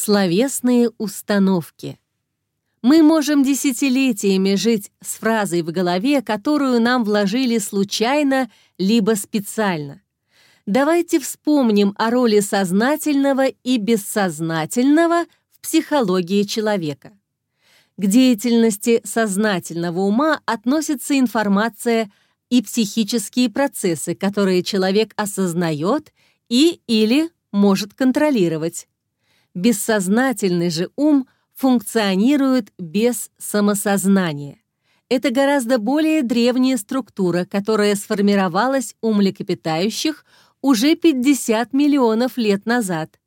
Словесные установки. Мы можем десятилетиями жить с фразой в голове, которую нам вложили случайно либо специально. Давайте вспомним о роли сознательного и бессознательного в психологии человека. К деятельности сознательного ума относится информация и психические процессы, которые человек осознает и или может контролировать. Бессознательный же ум функционирует без самосознания. Это гораздо более древняя структура, которая сформировалась у млекопитающих уже 50 миллионов лет назад.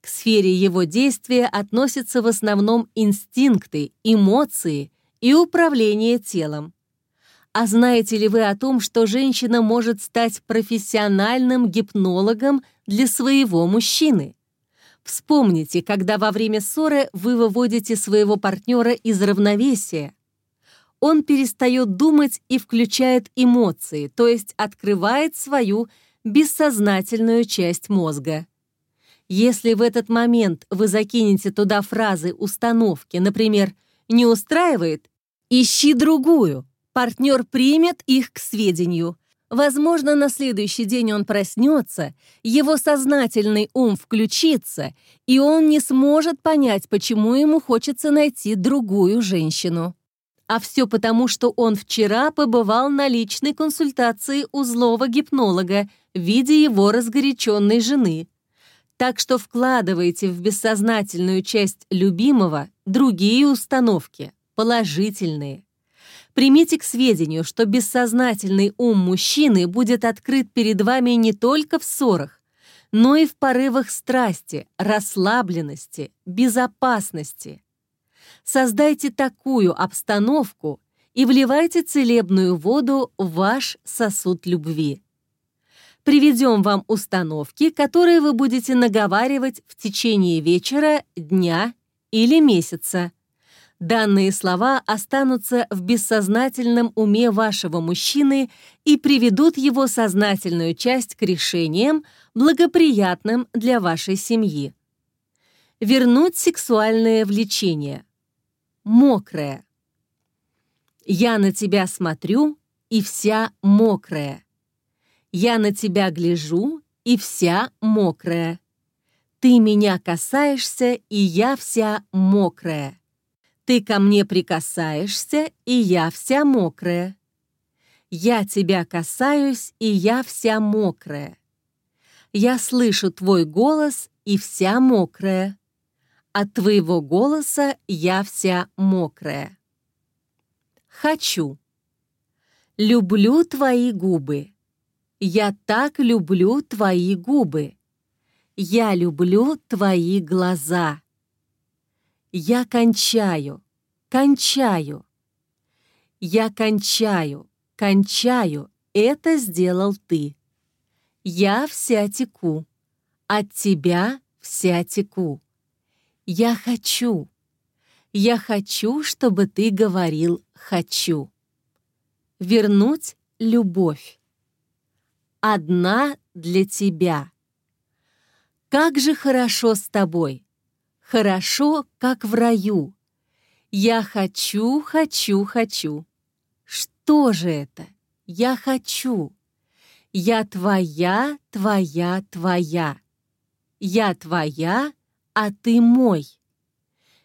К сфере его действия относятся в основном инстинкты, эмоции и управление телом. А знаете ли вы о том, что женщина может стать профессиональным гипнологом для своего мужчины? Вспомните, когда во время ссоры вы выводите своего партнера из равновесия. Он перестает думать и включает эмоции, то есть открывает свою бессознательную часть мозга. Если в этот момент вы закинете туда фразы установки, например, «не устраивает», «ищи другую», партнер примет их к сведению – Возможно, на следующий день он проснется, его сознательный ум включится, и он не сможет понять, почему ему хочется найти другую женщину. А все потому, что он вчера побывал на личной консультации у злого гипнолога в виде его разгоряченной жены. Так что вкладывайте в бессознательную часть любимого другие установки, положительные. Примите к сведению, что бессознательный ум мужчины будет открыт перед вами не только в ссорах, но и в порывах страсти, расслабленности, безопасности. Создайте такую обстановку и вливайте целебную воду в ваш сосуд любви. Приведем вам установки, которые вы будете наговаривать в течение вечера, дня или месяца. Данные слова останутся в бессознательном уме вашего мужчины и приведут его сознательную часть к решениям, благоприятным для вашей семьи. Вернуть сексуальное влечение. Мокрая. Я на тебя смотрю и вся мокрая. Я на тебя гляжу и вся мокрая. Ты меня касаешься, и я вся мокрая. Ты ко мне прикасаешься, и я вся мокрая. Я тебя касаюсь, и я вся мокрая. Я слышу твой голос, и вся мокрая. От твоего голоса я вся мокрая. Хочу. Люблю твои губы. Я так люблю твои губы. Я люблю твои глаза. Я кончаю, кончаю. Я кончаю, кончаю, это сделал ты. Я вся теку, от тебя вся теку. Я хочу, я хочу, чтобы ты говорил «хочу». Вернуть любовь. Одна для тебя. Как же хорошо с тобой! Хорошо, как в раю. Я хочу, хочу, хочу. Что же это? Я хочу. Я твоя, твоя, твоя. Я твоя, а ты мой.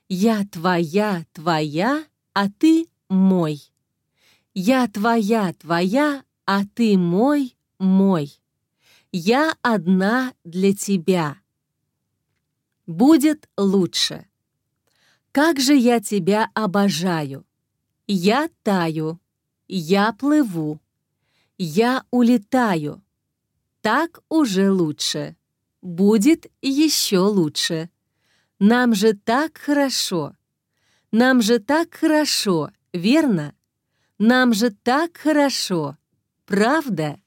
Я твоя, твоя, а ты мой. Я твоя, твоя, а ты мой, мой. Я одна для тебя будет лучше. Как же я тебя обожаю! Я таю, я плыву, я улетаю. Так уже лучше. Будет еще лучше. Нам же так хорошо. Нам же так хорошо, верно? Нам же так хорошо, правда?